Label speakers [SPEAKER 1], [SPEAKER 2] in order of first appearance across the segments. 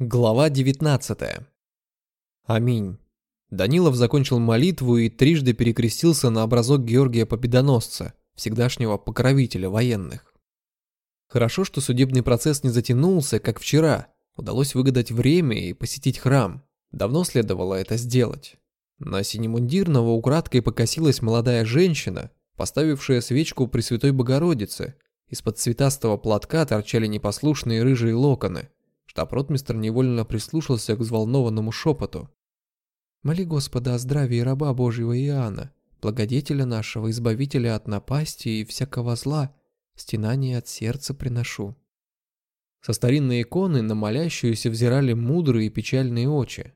[SPEAKER 1] Глава 19. Аминь. Данилов закончил молитву и трижды перекрестился на образок Георгия Победоносца, всегдашнего покровителя военных. Хорошо, что судебный процесс не затянулся, как вчера. Удалось выгадать время и посетить храм. Давно следовало это сделать. На синемундирного украдкой покосилась молодая женщина, поставившая свечку Пресвятой Богородице. Из-под цветастого платка торчали непослушные рыжие локоны – Штаб-ротмистр невольно прислушался к взволнованному шепоту. «Моли Господа о здравии раба Божьего Иоанна, благодетеля нашего, избавителя от напасти и всякого зла, стенание от сердца приношу». Со старинной иконы на молящуюся взирали мудрые и печальные очи.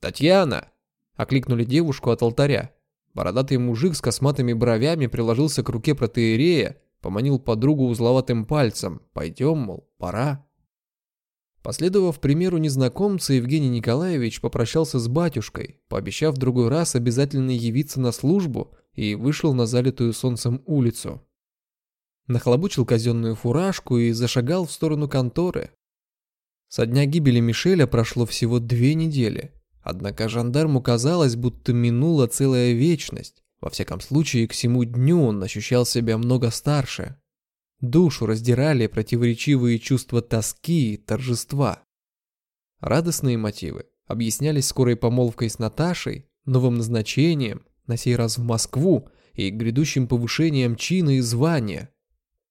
[SPEAKER 1] «Татьяна!» — окликнули девушку от алтаря. Бородатый мужик с косматыми бровями приложился к руке протеерея, поманил подругу узловатым пальцем. «Пойдем, мол, пора». Последовав примеру незнакомца, Евгений Николаевич попрощался с батюшкой, пообещав в другой раз обязательно явиться на службу и вышел на залитую солнцем улицу. Нахлобучил казенную фуражку и зашагал в сторону конторы. Со дня гибели Мишеля прошло всего две недели, однако жандарму казалось, будто минула целая вечность. Во всяком случае, к всему дню он ощущал себя много старше. Душу раздирали противоречивые чувства тоски и торжества. Радостные мотивы объяснялись скорой помолвкой с Наташей, новым назначением, на сей раз в Москву, и грядущим повышением чина и звания.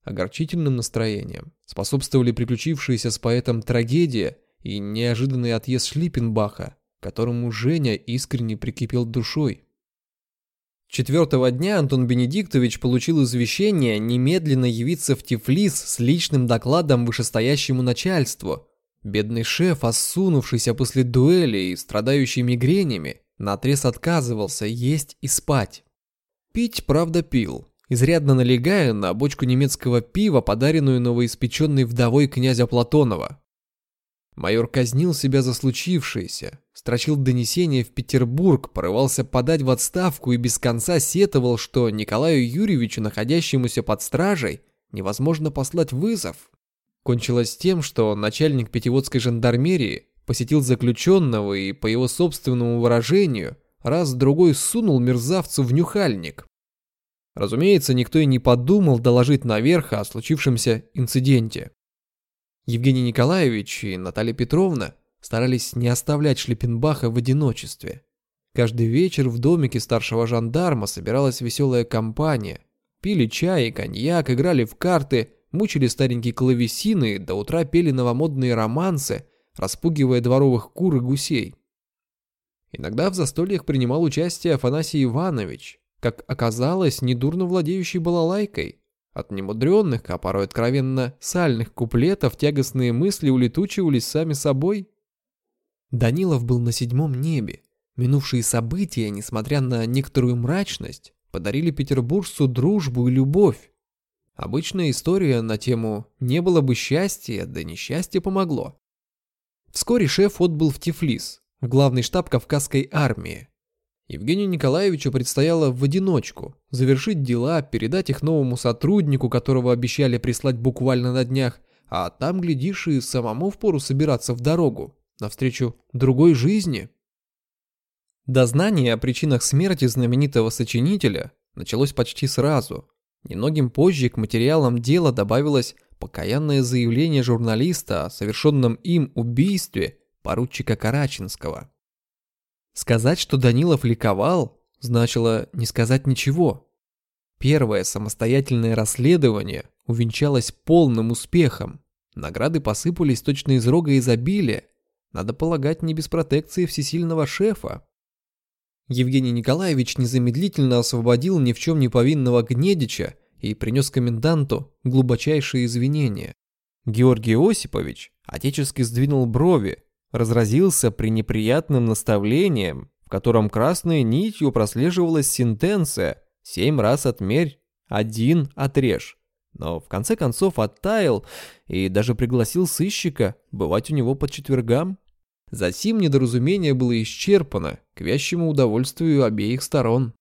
[SPEAKER 1] Огорчительным настроением способствовали приключившиеся с поэтом трагедия и неожиданный отъезд Шлиппенбаха, которому Женя искренне прикипел душой. Четвертого дня Антон Бенедиктович получил извещение немедленно явиться в Тифлис с личным докладом вышестоящему начальству. Бедный шеф, осунувшийся после дуэли и страдающий мигренями, наотрез отказывался есть и спать. Пить, правда, пил, изрядно налегая на бочку немецкого пива, подаренную новоиспеченной вдовой князя Платонова. Майор казнил себя за случившееся, строчил донесение в Петербург, порывался подать в отставку и без конца сетовал, что Николаю Юрьевичу, находящемуся под стражей, невозможно послать вызов. Кончилось тем, что начальник Пятиводской жандармерии посетил заключенного и, по его собственному выражению, раз-другой сунул мерзавцу в нюхальник. Разумеется, никто и не подумал доложить наверх о случившемся инциденте. Евгений Николаевич и Наталья Петровна старались не оставлять Шлиппенбаха в одиночестве. Каждый вечер в домике старшего жандарма собиралась веселая компания. Пили чай и коньяк, играли в карты, мучили старенькие клавесины, до утра пели новомодные романсы, распугивая дворовых кур и гусей. Иногда в застольях принимал участие Афанасий Иванович, как оказалось, недурно владеющий балалайкой. От немудренных, а порой откровенно сальных куплетов тягостные мысли улетучивались сами собой. Данилов был на седьмом небе. Минувшие события, несмотря на некоторую мрачность, подарили петербуржцу дружбу и любовь. Обычная история на тему «не было бы счастья, да несчастье помогло». Вскоре шеф отбыл в Тифлис, в главный штаб Кавказской армии, Евгению Николаевичу предстояло в одиночку завершить дела, передать их новому сотруднику, которого обещали прислать буквально на днях, а там, глядишь, и самому впору собираться в дорогу, навстречу другой жизни. Дознание о причинах смерти знаменитого сочинителя началось почти сразу. Немногим позже к материалам дела добавилось покаянное заявление журналиста о совершенном им убийстве поручика Караченского. Сказать, что Данилов ликовал, значило не сказать ничего. Первое самостоятельное расследование увенчалось полным успехом. Награды посыпались точно из рога изобилия. Надо полагать, не без протекции всесильного шефа. Евгений Николаевич незамедлительно освободил ни в чем не повинного Гнедича и принес коменданту глубочайшие извинения. Георгий Осипович отечески сдвинул брови, разразился пренеприятным наставлением, в котором красной нитью прослеживалась сентенция «семь раз отмерь, один отрежь». Но в конце концов оттаял и даже пригласил сыщика бывать у него по четвергам. Затем недоразумение было исчерпано к вящему удовольствию обеих сторон.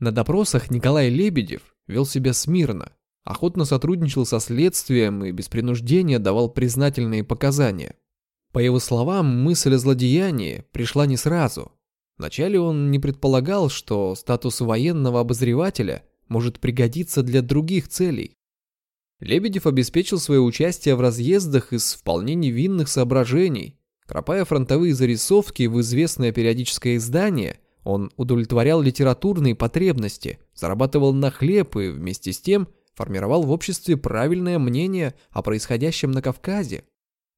[SPEAKER 1] На допросах Николай Лебедев вел себя смирно, охотно сотрудничал со следствием и без принуждения давал признательные показания. По его словам, мысль о злодеянии пришла не сразу. Вначале он не предполагал, что статус военного обозревателя может пригодиться для других целей. Лебедев обеспечил свое участие в разъездах из вполне невинных соображений. Кропая фронтовые зарисовки в известное периодическое издание, он удовлетворял литературные потребности, зарабатывал на хлеб и вместе с тем формировал в обществе правильное мнение о происходящем на Кавказе.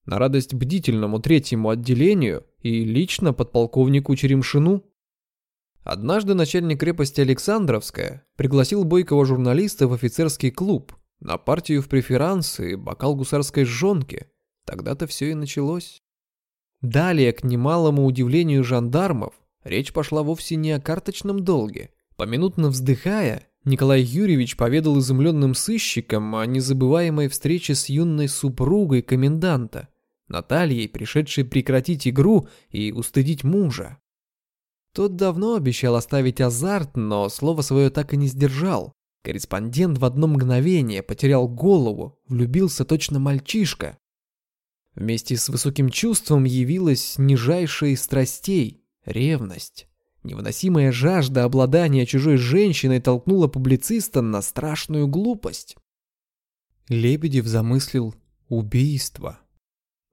[SPEAKER 1] На радость бдительному третьему отделению и лично подполковнику Черемшину. Однажды начальник крепости Александровская пригласил бойкого журналиста в офицерский клуб на партию в преферанс и бокал гусарской жжонки. Тогда-то все и началось. Далее, к немалому удивлению жандармов, речь пошла вовсе не о карточном долге. Поминутно вздыхая, Николай Юрьевич поведал изумленным сыщикам о незабываемой встрече с юной супругой коменданта, Натальей, пришедшей прекратить игру и устыдить мужа. Тот давно обещал оставить азарт, но слово свое так и не сдержал. Корреспондент в одно мгновение потерял голову, влюбился точно мальчишка. Вместе с высоким чувством явилась нижайшая из страстей — ревность. Невыносимая жажда обладания чужой женщиной толкнула публициста на страшную глупость. Лебедев замыслил убийство.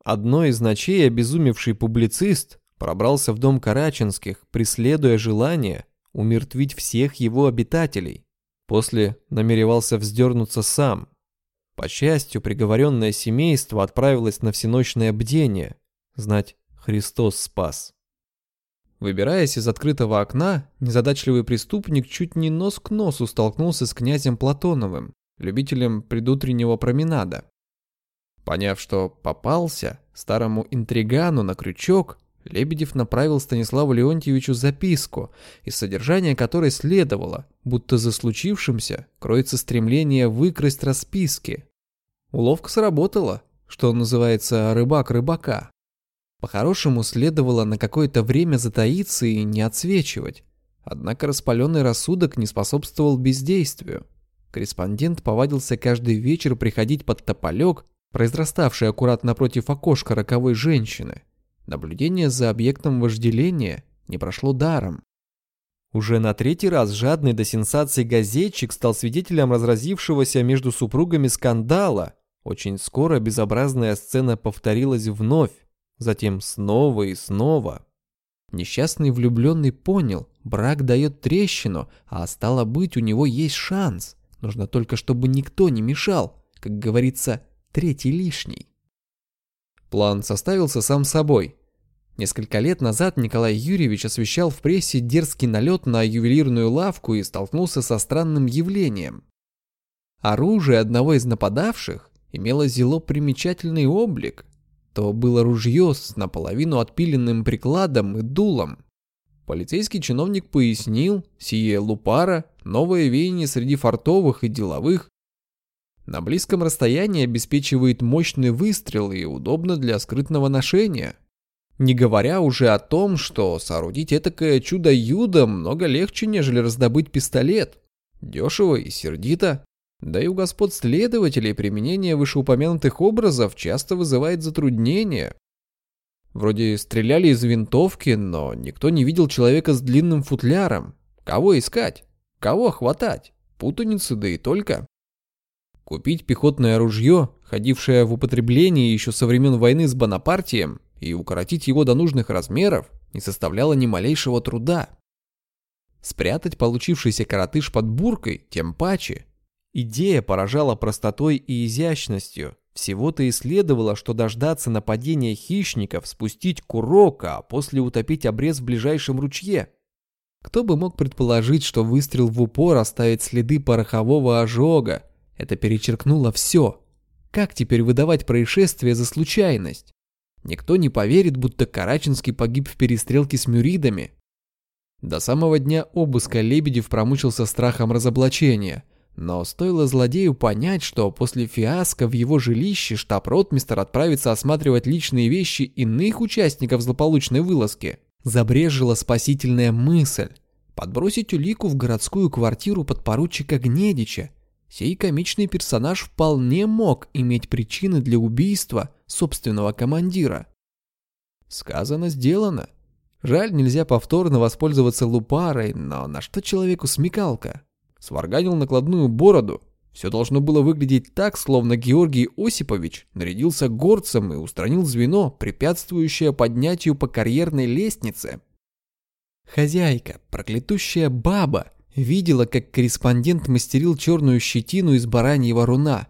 [SPEAKER 1] Одной из ночей обезумевший публицист пробрался в дом Караченских, преследуя желание умертвить всех его обитателей. После намеревался вздернуться сам. По счастью, приговоренное семейство отправилось на всеночное бдение. Знать, Христос спас. Выбираясь из открытого окна, незадачливый преступник чуть не нос к носу столкнулся с князем Платоновым, любителем предутреннего променада. Поняв, что попался старому интригану на крючок, Лебедев направил Станиславу Леонтьевичу записку, из содержания которой следовало, будто за случившимся кроется стремление выкрасть расписки. Уловка сработала, что называется рыбак рыбака. По-хорошему следовало на какое-то время затаиться и не отсвечивать. Однако распаленный рассудок не способствовал бездействию. Корреспондент повадился каждый вечер приходить под тополек, произраставший аккурат напротив окошка роковой женщины. Наблюдение за объектом вожделения не прошло даром. Уже на третий раз жадный до сенсаций газетчик стал свидетелем разразившегося между супругами скандала. Очень скоро безобразная сцена повторилась вновь затем снова и снова. Несчастный влюбленный понял, брак дает трещину, а стало быть, у него есть шанс. Нужно только, чтобы никто не мешал, как говорится, третий лишний. План составился сам собой. Несколько лет назад Николай Юрьевич освещал в прессе дерзкий налет на ювелирную лавку и столкнулся со странным явлением. Оружие одного из нападавших имело зело примечательный облик, то было ружье с наполовину отпиленным прикладом и дулом. Полицейский чиновник пояснил, сие лупара – новое веяние среди фартовых и деловых. На близком расстоянии обеспечивает мощный выстрел и удобно для скрытного ношения. Не говоря уже о том, что соорудить этакое чудо-юдо много легче, нежели раздобыть пистолет. Дешево и сердито. Да и у господ следователей применение вышеупомянутых образов часто вызывает затруднения. Вроде стреляли из винтовки, но никто не видел человека с длинным футляром. Кого искать? Кого хватать? Путаницы, да и только. Купить пехотное ружье, ходившее в употребление еще со времен войны с Бонапартием, и укоротить его до нужных размеров не составляло ни малейшего труда. Спрятать получившийся коротыш под буркой, тем паче, Идея поражала простотой и изящностью. Всего-то и следовало, что дождаться нападения хищников, спустить курок, а после утопить обрез в ближайшем ручье. Кто бы мог предположить, что выстрел в упор оставит следы порохового ожога? Это перечеркнуло все. Как теперь выдавать происшествие за случайность? Никто не поверит, будто Караченский погиб в перестрелке с мюридами. До самого дня обыска Лебедев промучился страхом разоблачения – но стоило злодею понять, что после фиаско в его жилище штаб-ротмистер отправится осматривать личные вещи иных участников злополучной вылазки, забрежила спасительная мысль подбросить улику в городскую квартиру подпоручика Гнедича. Сей комичный персонаж вполне мог иметь причины для убийства собственного командира. Сказано, сделано. Жаль, нельзя повторно воспользоваться лупарой, но на что человеку смекалка? Сварганил накладную бороду. Все должно было выглядеть так, словно Георгий Осипович нарядился горцем и устранил звено, препятствующее поднятию по карьерной лестнице. Хозяйка, проклятущая баба, видела, как корреспондент мастерил черную щетину из бараньего руна.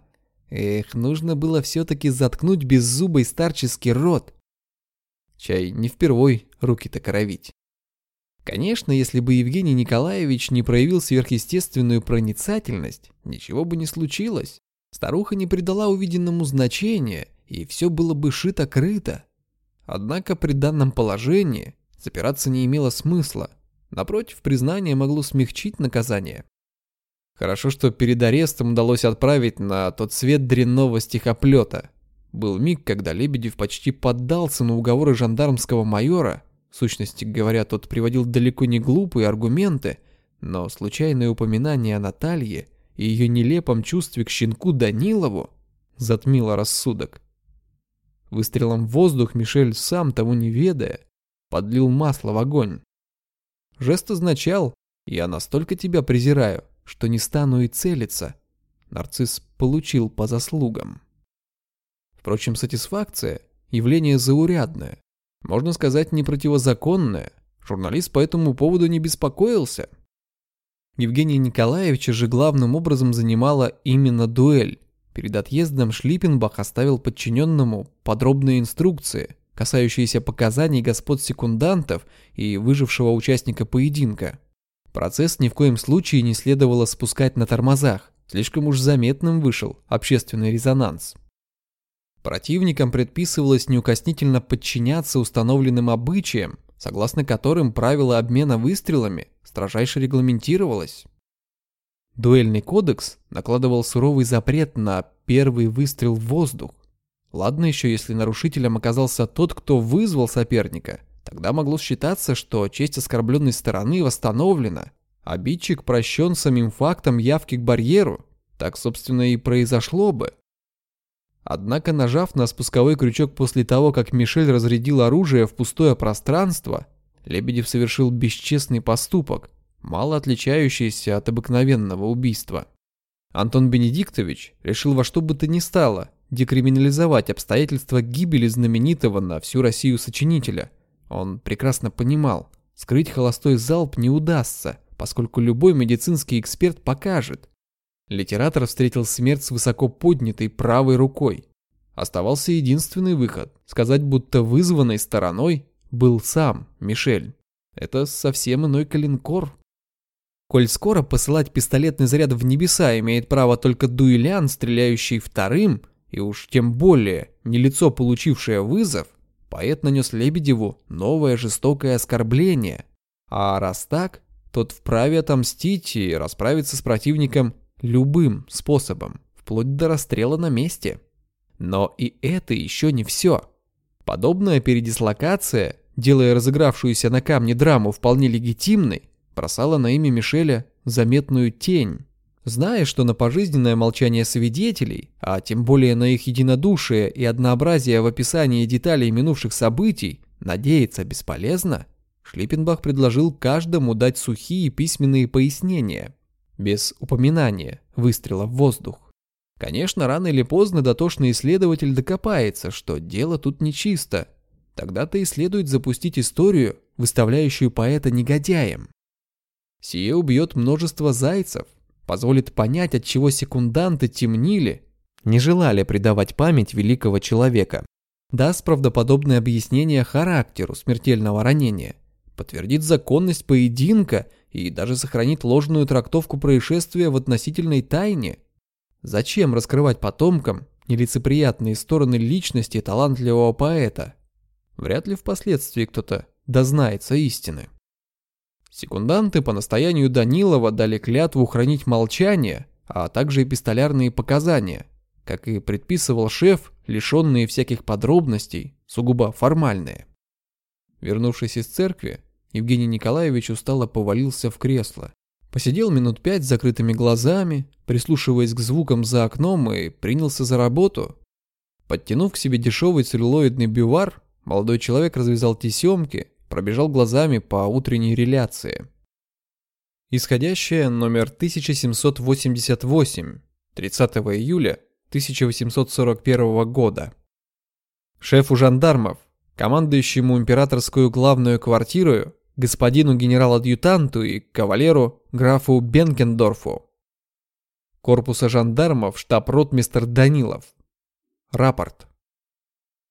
[SPEAKER 1] Эх, нужно было все-таки заткнуть беззубый старческий рот. Чай не впервой руки-то коровить. Конечно, если бы Евгений Николаевич не проявил сверхъестественную проницательность, ничего бы не случилось. Старуха не придала увиденному значения, и все было бы шито-крыто. Однако при данном положении запираться не имело смысла. Напротив, признание могло смягчить наказание. Хорошо, что перед арестом удалось отправить на тот свет дрянного стихоплета. Был миг, когда Лебедев почти поддался на уговоры жандармского майора, в сущности говоря, тот приводил далеко не глупые аргументы, но случайное упоминание о Наталье и ее нелепом чувстве к щенку Данилову затмило рассудок. Выстрелом в воздух Мишель, сам того не ведая, подлил масло в огонь. Жест означал «Я настолько тебя презираю, что не стану и целиться». Нарцисс получил по заслугам. Впрочем, сатисфакция – явление заурядное. Можно сказать, не противозаконное. Журналист по этому поводу не беспокоился. Евгения Николаевича же главным образом занимала именно дуэль. Перед отъездом Шлиппенбах оставил подчиненному подробные инструкции, касающиеся показаний господ секундантов и выжившего участника поединка. Процесс ни в коем случае не следовало спускать на тормозах, слишком уж заметным вышел общественный резонанс. Противникам предписывалось неукоснительно подчиняться установленным обычаям, согласно которым правило обмена выстрелами строжайше регламентировалось. Дуэльный кодекс накладывал суровый запрет на первый выстрел в воздух. Ладно еще, если нарушителем оказался тот, кто вызвал соперника, тогда могло считаться, что честь оскорбленной стороны восстановлена. Обидчик прощен самим фактом явки к барьеру. Так, собственно, и произошло бы. Однако, нажав на спусковой крючок после того, как Мишель разрядил оружие в пустое пространство, Лебедев совершил бесчестный поступок, мало отличающийся от обыкновенного убийства. Антон Бенедиктович решил во что бы то ни стало декриминализовать обстоятельства гибели знаменитого на всю Россию сочинителя. Он прекрасно понимал, скрыть холостой залп не удастся, поскольку любой медицинский эксперт покажет, Литератор встретил смерть с высоко поднятой правой рукой. Оставался единственный выход – сказать, будто вызванной стороной был сам Мишель. Это совсем иной калинкор. Коль скоро посылать пистолетный заряд в небеса имеет право только дуэлян, стреляющий вторым, и уж тем более не лицо, получившее вызов, поэт нанес Лебедеву новое жестокое оскорбление. А раз так, тот вправе отомстить и расправиться с противником Любым способом, вплоть до расстрела на месте. Но и это еще не все. Подобная передислокация, делая разыгравшуюся на камне драму вполне легитимной, бросала на имя Мишеля заметную тень. Зная, что на пожизненное молчание свидетелей, а тем более на их единодушие и однообразие в описании деталей минувших событий, надеяться бесполезно, Шлиппенбах предложил каждому дать сухие письменные пояснения, без упоминания выстрела в воздух. Конечно, рано или поздно дотошный исследователь докопается, что дело тут нечисто. Тогда-то и следует запустить историю, выставляющую поэта негодяем. Сие убьет множество зайцев, позволит понять, от чего секунданты темнили, не желали предавать память великого человека. Даст правдоподобное объяснение характеру смертельного ранения, подтвердит законность поединка и даже сохранить ложную трактовку происшествия в относительной тайне. Зачем раскрывать потомкам нелицеприятные стороны личности талантливого поэта? Вряд ли впоследствии кто-то дознается истины. Секунданты по настоянию Данилова дали клятву хранить молчание, а также эпистолярные показания, как и предписывал шеф, лишенные всяких подробностей, сугубо формальные. Вернувшись из церкви, Евгений Николаевич устало повалился в кресло. Посидел минут пять с закрытыми глазами, прислушиваясь к звукам за окном и принялся за работу. Подтянув к себе дешевый целлулоидный бювар, Молодой человек развязал тесемки, пробежал глазами по утренней реляции. Исходящая номер 1788, 30 июля 1841 года. Шефу жандармов, командующему императорскую главную квартиру, господину генерал-адъютанту и кавалеру графу Бенкендорфу. Корпуса жандармов штаб-ротмистер Данилов. Рапорт.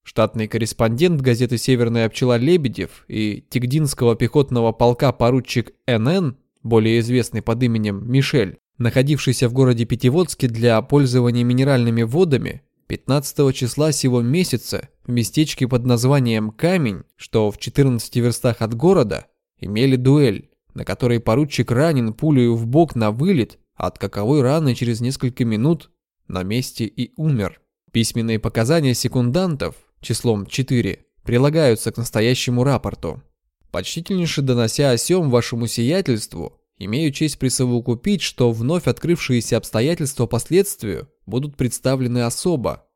[SPEAKER 1] Штатный корреспондент газеты «Северная пчела» Лебедев и Тигдинского пехотного полка поручик Н.Н., более известный под именем Мишель, находившийся в городе Пятиводске для пользования минеральными водами, 15 числа сего месяца в местечке под названием Камень, что в 14 верстах от города, имели дуэль, на которой поручик ранен пулею в бок на вылет, от каковой раны через несколько минут на месте и умер. Письменные показания секундантов числом 4 прилагаются к настоящему рапорту. Почтительнейше донося о сём вашему сиятельству, имею честь присовокупить, что вновь открывшиеся обстоятельства последствию будут представлены особо.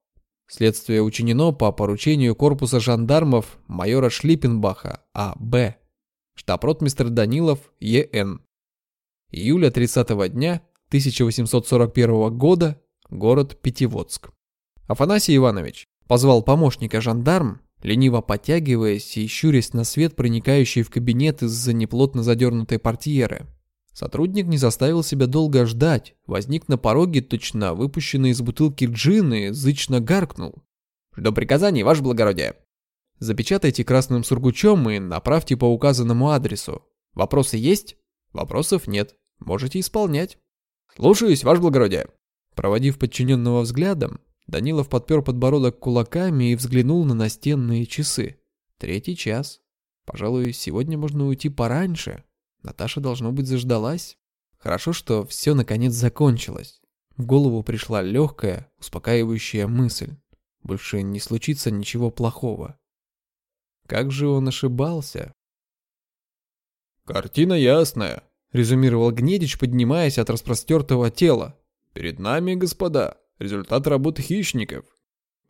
[SPEAKER 1] Следствие учинено по поручению корпуса жандармов майора Шлиппенбаха А.Б. Штаб-ротмистр Данилов Е.Н. Июля 30 дня 1841 года, город Пятиводск. Афанасий Иванович, Позвал помощника жандарм, лениво подтягиваясь и щурясь на свет, проникающий в кабинет из-за неплотно задернутой портьеры. Сотрудник не заставил себя долго ждать, возник на пороге, точно выпущенный из бутылки джин и зычно гаркнул. «Жду приказаний, ваше благородие!» Запечатайте красным сургучом и направьте по указанному адресу. Вопросы есть? Вопросов нет. Можете исполнять. Слушаюсь, ваше благородие. Проводив подчиненного взглядом, Данилов подпер подбородок кулаками и взглянул на настенные часы. Третий час. Пожалуй, сегодня можно уйти пораньше. Наташа, должно быть, заждалась. Хорошо, что все наконец закончилось. В голову пришла легкая, успокаивающая мысль. Больше не случится ничего плохого. Как же он ошибался?
[SPEAKER 2] «Картина ясная», — резюмировал Гнедич, поднимаясь от распростертого тела. «Перед нами, господа, результат работы хищников.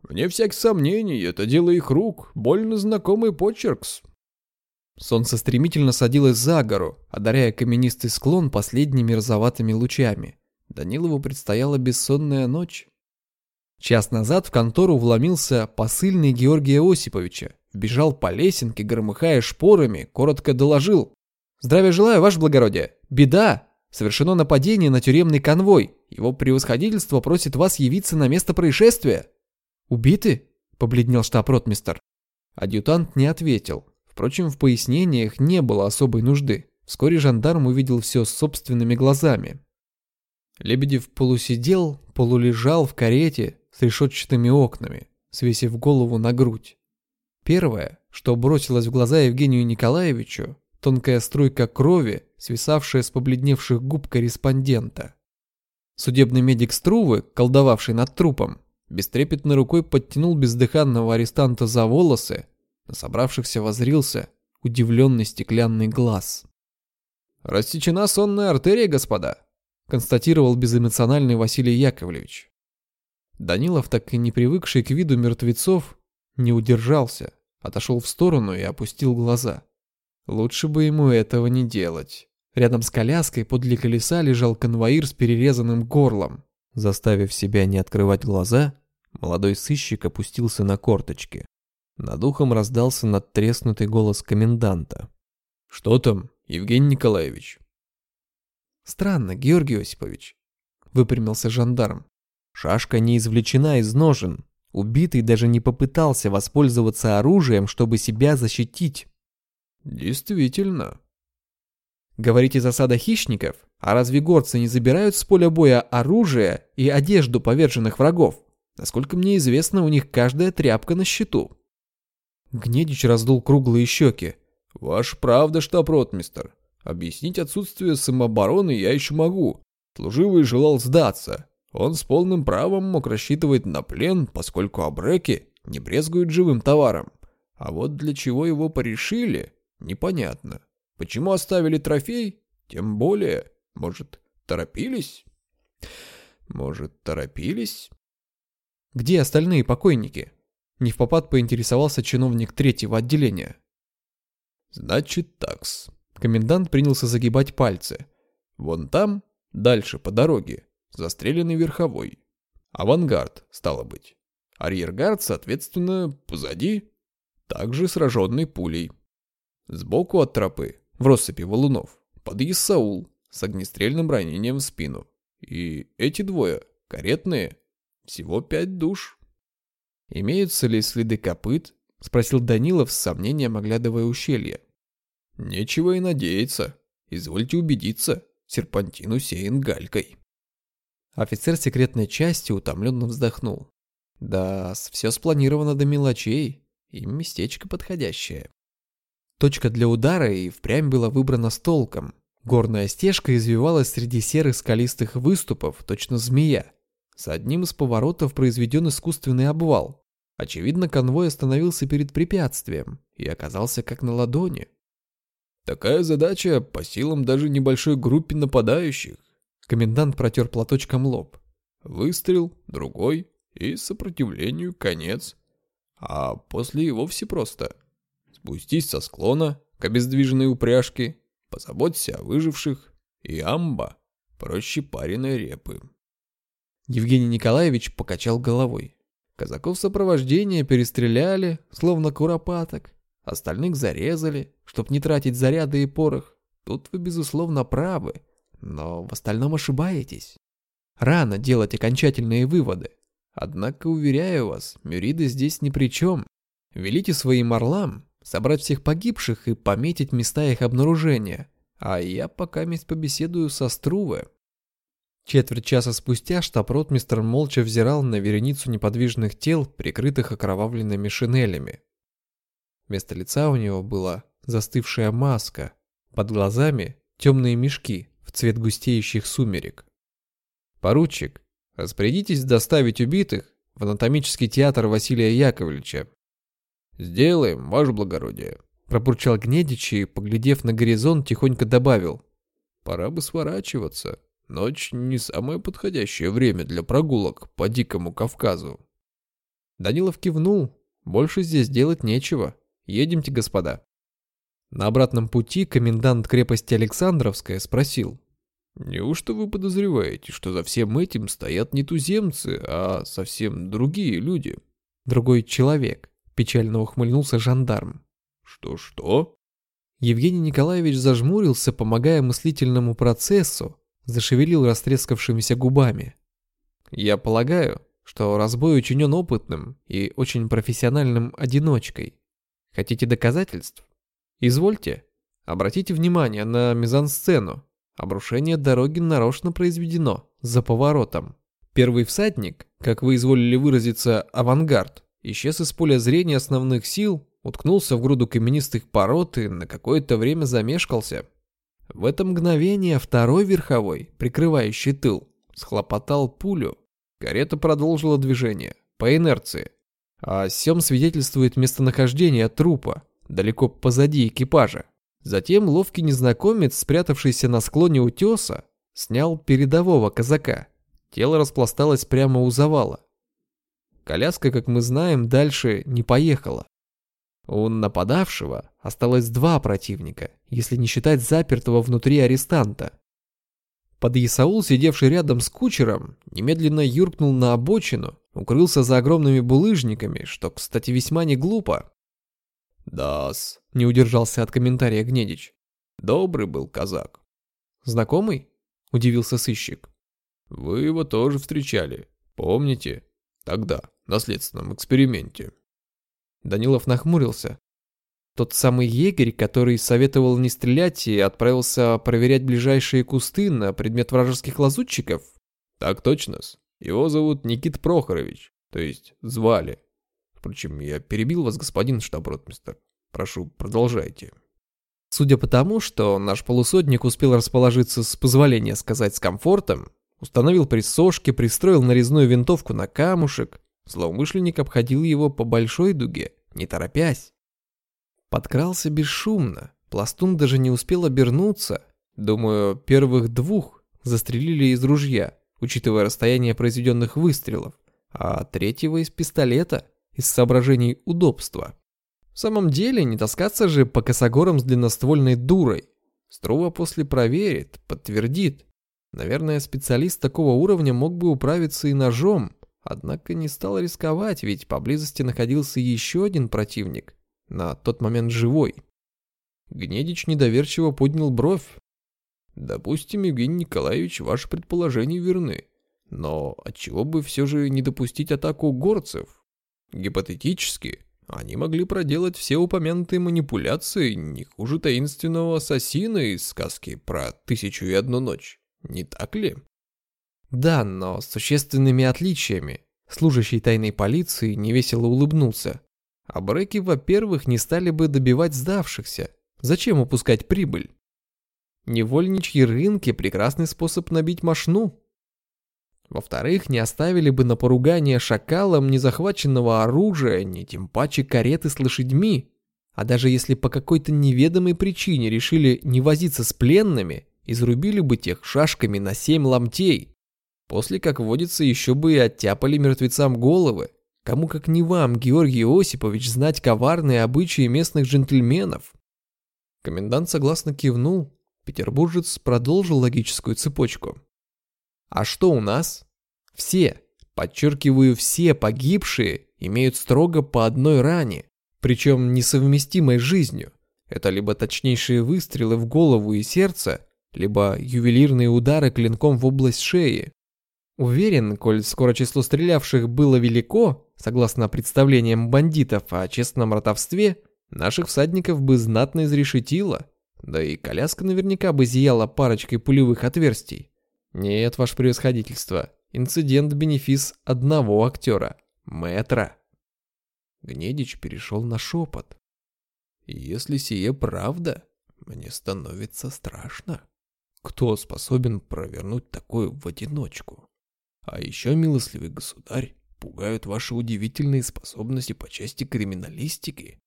[SPEAKER 2] Вне всяких сомнений, это дело их рук, больно знакомый почеркс.
[SPEAKER 1] Солнце стремительно садилось за гору, одаряя каменистый склон последними розоватыми лучами. Данилову предстояла бессонная ночь. Час назад в контору вломился посыльный Георгия Осиповича, вбежал по лесенке, громыхая шпорами, коротко доложил. «Здравия желаю, ваше благородие! Беда! Совершено нападение на тюремный конвой. Его превосходительство просит вас явиться на место происшествия. Убиты? Побледнел штаб-ротмистер. Адъютант не ответил. Впрочем, в пояснениях не было особой нужды. Вскоре жандарм увидел все собственными глазами. Лебедев полусидел, полулежал в карете с решетчатыми окнами, свесив голову на грудь. Первое, что бросилось в глаза Евгению Николаевичу, тонкая струйка крови, свисавшая с побледневших губ корреспондента. Судебный медик Струвы, колдовавший над трупом, бестрепетной рукой подтянул бездыханного арестанта за волосы, на собравшихся возрился удивленный стеклянный глаз.
[SPEAKER 2] «Рассечена сонная артерия, господа»,
[SPEAKER 1] констатировал безэмоциональный Василий Яковлевич. Данилов, так и не привыкший к виду мертвецов, не удержался, отошел в сторону и опустил глаза. Лучше бы ему этого не делать. Рядом с коляской подле колеса лежал конвоир с перерезанным горлом. Заставив себя не открывать глаза, молодой сыщик опустился на корточки. Над ухом раздался надтреснутый голос коменданта.
[SPEAKER 2] «Что там, Евгений Николаевич?»
[SPEAKER 1] «Странно, Георгий Осипович», — выпрямился жандарм. «Шашка не извлечена из ножен. Убитый даже не попытался воспользоваться оружием, чтобы себя защитить».
[SPEAKER 2] «Действительно»,
[SPEAKER 1] Говорите, засада хищников? А разве горцы не забирают с поля боя оружие и одежду поверженных врагов? Насколько мне известно, у них каждая тряпка на счету. Гнедич раздул круглые щеки.
[SPEAKER 2] «Ваша правда, штаб-ротмистер. Объяснить отсутствие самообороны я еще могу. Служивый желал сдаться. Он с полным правом мог рассчитывать на плен, поскольку абреки не брезгуют живым товаром. А вот для чего его порешили, непонятно. Почему оставили трофей? Тем более, может, торопились? Может, торопились?
[SPEAKER 1] Где остальные покойники? Не в попад поинтересовался чиновник третьего отделения.
[SPEAKER 2] Значит такс.
[SPEAKER 1] Комендант принялся загибать пальцы.
[SPEAKER 2] Вон там, дальше по дороге, застреленный верховой. Авангард, стало быть. Арьергард, соответственно, позади, также сраженный пулей. Сбоку от тропы, в россыпи валунов, подъезд Саул с огнестрельным ранением в спину. И эти двое, каретные, всего пять душ.
[SPEAKER 1] «Имеются ли следы копыт?» — спросил Данилов с сомнением, оглядывая ущелье.
[SPEAKER 2] «Нечего и надеяться. Извольте убедиться, серпантин усеян галькой».
[SPEAKER 1] Офицер секретной части утомленно вздохнул. Да, все спланировано до мелочей, и местечко подходящее. Точка для удара и впрямь была выбрана с толком. Горная стежка извивалась среди серых скалистых выступов, точно змея. С одним из поворотов произведен искусственный обвал. Очевидно, конвой остановился перед препятствием и оказался как на ладони.
[SPEAKER 2] Такая задача по силам даже небольшой группе нападающих.
[SPEAKER 1] Комендант протер платочком лоб.
[SPEAKER 2] Выстрел, другой, и сопротивлению конец. А после и вовсе просто. Спустись со склона к обездвиженной упряжке, позаботься о выживших, и амба проще пареной репы.
[SPEAKER 1] Евгений Николаевич покачал головой. Казаков сопровождения перестреляли, словно куропаток. Остальных зарезали, чтоб не тратить заряды и порох. Тут вы, безусловно, правы, но в остальном ошибаетесь. Рано делать окончательные выводы. Однако, уверяю вас, Мюриды здесь ни при чем. Велите своим орлам собрать всех погибших и пометить места их обнаружения, а я пока месть побеседую со Струве. Четверть часа спустя штаб-ротмистр молча взирал на вереницу неподвижных тел, прикрытых окровавленными шинелями. Вместо лица у него была застывшая маска, под глазами темные мешки в цвет густеющих сумерек. «Поручик, распорядитесь доставить убитых в анатомический театр Василия Яковлевича.
[SPEAKER 2] «Сделаем, ваше благородие», —
[SPEAKER 1] пробурчал Гнедич и, поглядев на горизонт, тихонько добавил.
[SPEAKER 2] «Пора бы сворачиваться. Ночь не самое подходящее время для прогулок по Дикому Кавказу».
[SPEAKER 1] Данилов кивнул. «Больше здесь делать нечего. Едемте, господа». На обратном пути комендант крепости Александровская спросил.
[SPEAKER 2] «Неужто вы подозреваете, что за всем этим стоят не туземцы, а совсем другие люди?»
[SPEAKER 1] «Другой человек», Печально ухмыльнулся жандарм.
[SPEAKER 2] Что-что?
[SPEAKER 1] Евгений Николаевич зажмурился, помогая мыслительному процессу, зашевелил растрескавшимися губами. Я полагаю, что разбой учинен опытным и очень профессиональным одиночкой. Хотите доказательств? Извольте. Обратите внимание на мизансцену. Обрушение дороги нарочно произведено, за поворотом. Первый всадник, как вы изволили выразиться, авангард, исчез из поля зрения основных сил, уткнулся в груду каменистых пород и на какое-то время замешкался. В это мгновение второй верховой, прикрывающий тыл, схлопотал пулю. Карета продолжила движение, по инерции. А сём свидетельствует местонахождение трупа, далеко позади экипажа. Затем ловкий незнакомец, спрятавшийся на склоне утеса, снял передового казака. Тело распласталось прямо у завала. Коляска, как мы знаем, дальше не поехала. У нападавшего осталось два противника, если не считать запертого внутри арестанта. Подъясаул, сидевший рядом с кучером, немедленно юркнул на обочину, укрылся за огромными булыжниками, что, кстати, весьма не глупо.
[SPEAKER 2] «Да-с»,
[SPEAKER 1] не удержался от комментария Гнедич.
[SPEAKER 2] «Добрый был казак».
[SPEAKER 1] «Знакомый?» — удивился сыщик.
[SPEAKER 2] «Вы его тоже встречали, помните? Тогда» наследственном эксперименте.
[SPEAKER 1] Данилов нахмурился. Тот самый егерь, который советовал не стрелять и отправился проверять ближайшие кусты на предмет вражеских лазутчиков?
[SPEAKER 2] Так точно -с. Его зовут Никит Прохорович, то есть звали. Впрочем, я перебил вас, господин штаб-ротмистер. Прошу, продолжайте.
[SPEAKER 1] Судя по тому, что наш полусотник успел расположиться с позволения сказать с комфортом, установил присошки, пристроил нарезную винтовку на камушек, Злоумышленник обходил его по большой дуге, не торопясь. Подкрался бесшумно, пластун даже не успел обернуться. Думаю, первых двух застрелили из ружья, учитывая расстояние произведенных выстрелов, а третьего из пистолета, из соображений удобства. В самом деле, не таскаться же по косогорам с длинноствольной дурой. Струва после проверит, подтвердит. Наверное, специалист такого уровня мог бы управиться и ножом, однако не стал рисковать, ведь поблизости находился еще один противник, на тот момент живой. Гнедич недоверчиво поднял бровь. «Допустим, Евгений Николаевич, ваши предположения верны. Но отчего бы все же не допустить атаку горцев? Гипотетически, они могли проделать все упомянутые манипуляции не хуже таинственного ассасина из сказки про «Тысячу и одну ночь». Не так ли?
[SPEAKER 2] Да, но с существенными отличиями. Служащий тайной полиции невесело улыбнулся. А бреки, во-первых, не стали бы добивать сдавшихся. Зачем упускать прибыль? Невольничьи рынки – прекрасный способ набить мошну. Во-вторых, не оставили бы на поругание шакалам ни захваченного оружия, ни тем паче кареты с лошадьми. А даже если по какой-то неведомой причине решили не возиться с пленными, изрубили бы тех шашками на семь ломтей. После, как водится, еще бы и оттяпали мертвецам головы. Кому как не вам, Георгий Осипович, знать коварные обычаи местных джентльменов. Комендант согласно кивнул. Петербуржец продолжил логическую цепочку. А что у нас? Все, подчеркиваю, все погибшие имеют строго по одной ране, причем несовместимой с жизнью. Это либо точнейшие выстрелы в голову и сердце, либо ювелирные удары клинком в область шеи. Уверен, коль скоро число стрелявших было велико, согласно представлениям бандитов о честном ротовстве, наших всадников бы знатно изрешетило, да и коляска наверняка бы зияла парочкой пулевых отверстий. Нет, ваше превосходительство, инцидент-бенефис одного актера, мэтра. Гнедич перешел на шепот. Если сие правда, мне становится страшно. Кто способен провернуть такое в одиночку? А еще, милостливый государь, пугают ваши удивительные способности по части криминалистики.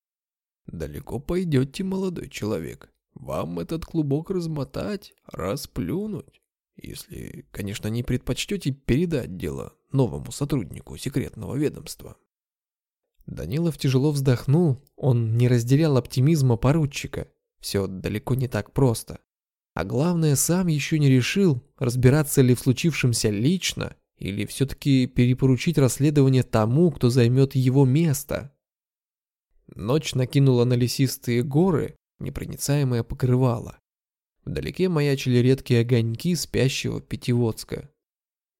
[SPEAKER 2] Далеко пойдете, молодой человек. Вам этот клубок размотать, расплюнуть. Если, конечно, не предпочтете передать дело новому сотруднику секретного ведомства. Данилов тяжело вздохнул, он не разделял оптимизма поручика. Все далеко не так просто. А главное, сам еще не решил, разбираться ли в случившемся лично или все-таки перепоручить расследование тому, кто займет его место? Ночь накинула на лесистые горы непроницаемое покрывало. Вдалеке маячили редкие огоньки спящего Пятиводска.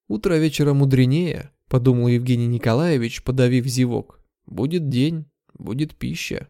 [SPEAKER 2] «Утро вечера мудренее», — подумал Евгений Николаевич, подавив зевок. «Будет день, будет пища».